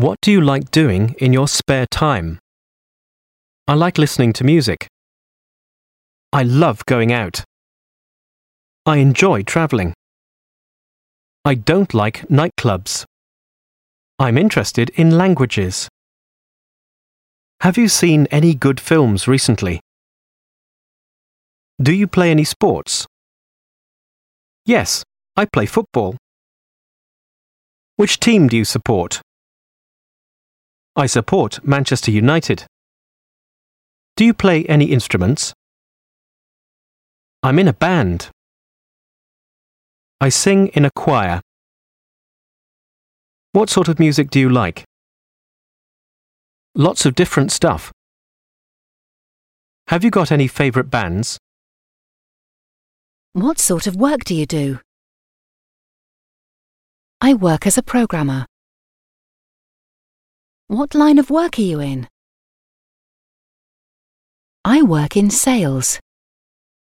What do you like doing in your spare time? I like listening to music. I love going out. I enjoy traveling. I don't like nightclubs. I'm interested in languages. Have you seen any good films recently? Do you play any sports? Yes, I play football. Which team do you support? I support Manchester United. Do you play any instruments? I'm in a band. I sing in a choir. What sort of music do you like? Lots of different stuff. Have you got any favourite bands? What sort of work do you do? I work as a programmer. What line of work are you in? I work in sales.